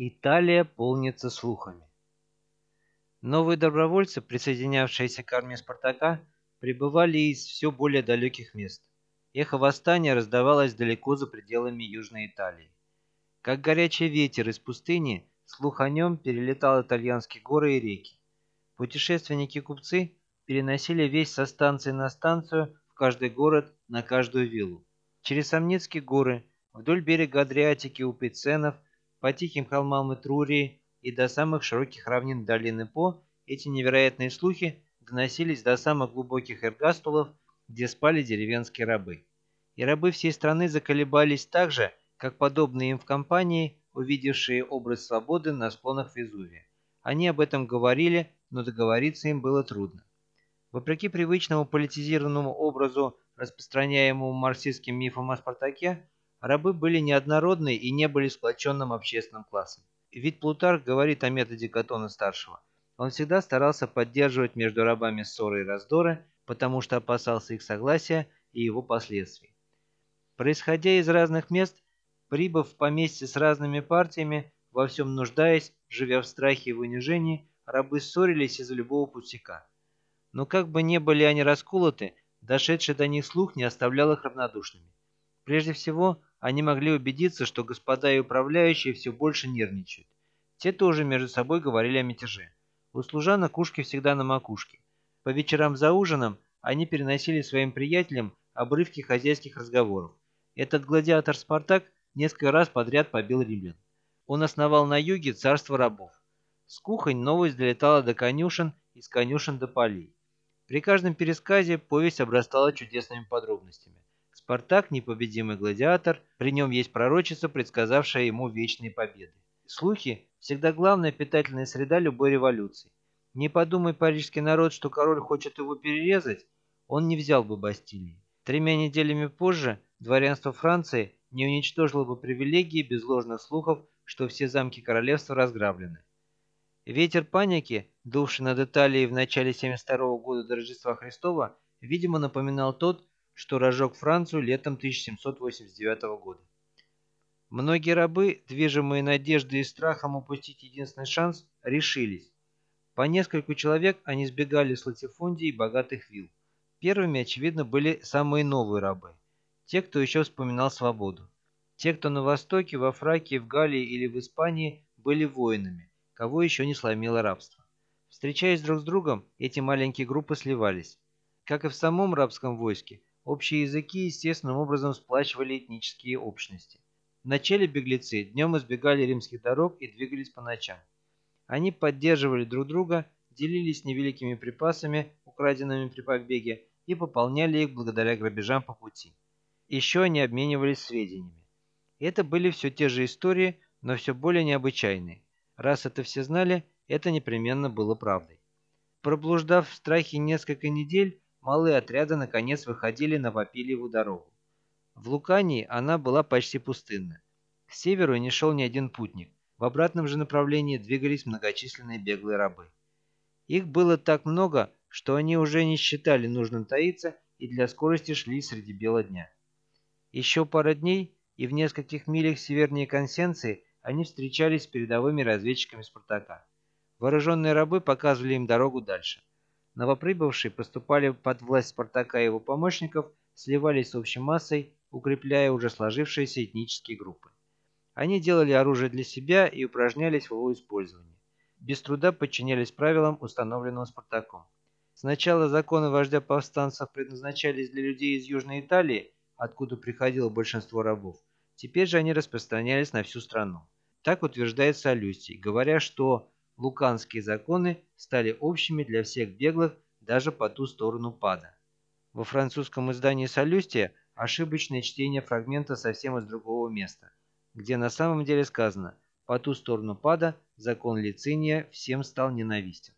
Италия полнится слухами. Новые добровольцы, присоединявшиеся к армии Спартака, прибывали из все более далеких мест. Эхо восстания раздавалось далеко за пределами Южной Италии. Как горячий ветер из пустыни, слух о нем перелетал итальянские горы и реки. Путешественники-купцы переносили весь со станции на станцию, в каждый город, на каждую виллу. Через Самницкие горы, вдоль берега Адриатики у Пиценов – по тихим холмам Этрурии и до самых широких равнин долины По эти невероятные слухи доносились до самых глубоких эргастулов, где спали деревенские рабы. И рабы всей страны заколебались так же, как подобные им в компании, увидевшие образ свободы на склонах Везувия. Они об этом говорили, но договориться им было трудно. Вопреки привычному политизированному образу, распространяемому марксистским мифом о Спартаке, Рабы были неоднородны и не были сплоченным общественным классом. Ведь Плутарх говорит о методе Катона-старшего. Он всегда старался поддерживать между рабами ссоры и раздоры, потому что опасался их согласия и его последствий. Происходя из разных мест, прибыв в поместье с разными партиями, во всем нуждаясь, живя в страхе и в унижении, рабы ссорились из-за любого пустяка. Но как бы ни были они расколоты, дошедший до них слух не оставлял их равнодушными. Прежде всего, они могли убедиться, что господа и управляющие все больше нервничают. Те тоже между собой говорили о мятеже. У служанок ушки всегда на макушке. По вечерам за ужином они переносили своим приятелям обрывки хозяйских разговоров. Этот гладиатор Спартак несколько раз подряд побил римлян. Он основал на юге царство рабов. С кухонь новость долетала до конюшен и с конюшен до полей. При каждом пересказе повесть обрастала чудесными подробностями. Спартак – непобедимый гладиатор, при нем есть пророчица, предсказавшая ему вечные победы. Слухи – всегда главная питательная среда любой революции. Не подумай парижский народ, что король хочет его перерезать, он не взял бы Бастилии. Тремя неделями позже дворянство Франции не уничтожило бы привилегии без ложных слухов, что все замки королевства разграблены. Ветер паники, дувший над Италией в начале 72 года до Рождества Христова, видимо напоминал тот, что разжег Францию летом 1789 года. Многие рабы, движимые надеждой и страхом упустить единственный шанс, решились. По нескольку человек они сбегали с латифундий и богатых вилл. Первыми, очевидно, были самые новые рабы. Те, кто еще вспоминал свободу. Те, кто на Востоке, во Фракии, в Галлии или в Испании были воинами, кого еще не сломило рабство. Встречаясь друг с другом, эти маленькие группы сливались. Как и в самом рабском войске, Общие языки естественным образом сплачивали этнические общности. Вначале беглецы днем избегали римских дорог и двигались по ночам. Они поддерживали друг друга, делились невеликими припасами, украденными при побеге, и пополняли их благодаря грабежам по пути. Еще они обменивались сведениями. Это были все те же истории, но все более необычайные. Раз это все знали, это непременно было правдой. Проблуждав в страхе несколько недель, малые отряды наконец выходили на Вапилеву дорогу. В Лукании она была почти пустынна. К северу не шел ни один путник. В обратном же направлении двигались многочисленные беглые рабы. Их было так много, что они уже не считали нужным таиться и для скорости шли среди бела дня. Еще пара дней, и в нескольких милях севернее Консенции они встречались с передовыми разведчиками Спартака. Вооруженные рабы показывали им дорогу дальше. Новоприбывшие поступали под власть Спартака и его помощников, сливались с общей массой, укрепляя уже сложившиеся этнические группы. Они делали оружие для себя и упражнялись в его использовании. Без труда подчинялись правилам, установленным Спартаком. Сначала законы вождя повстанцев предназначались для людей из Южной Италии, откуда приходило большинство рабов. Теперь же они распространялись на всю страну. Так утверждает Солюстий, говоря, что луканские законы стали общими для всех беглых даже по ту сторону пада. Во французском издании «Солюстия» ошибочное чтение фрагмента совсем из другого места, где на самом деле сказано «по ту сторону пада закон Лициния всем стал ненавистен».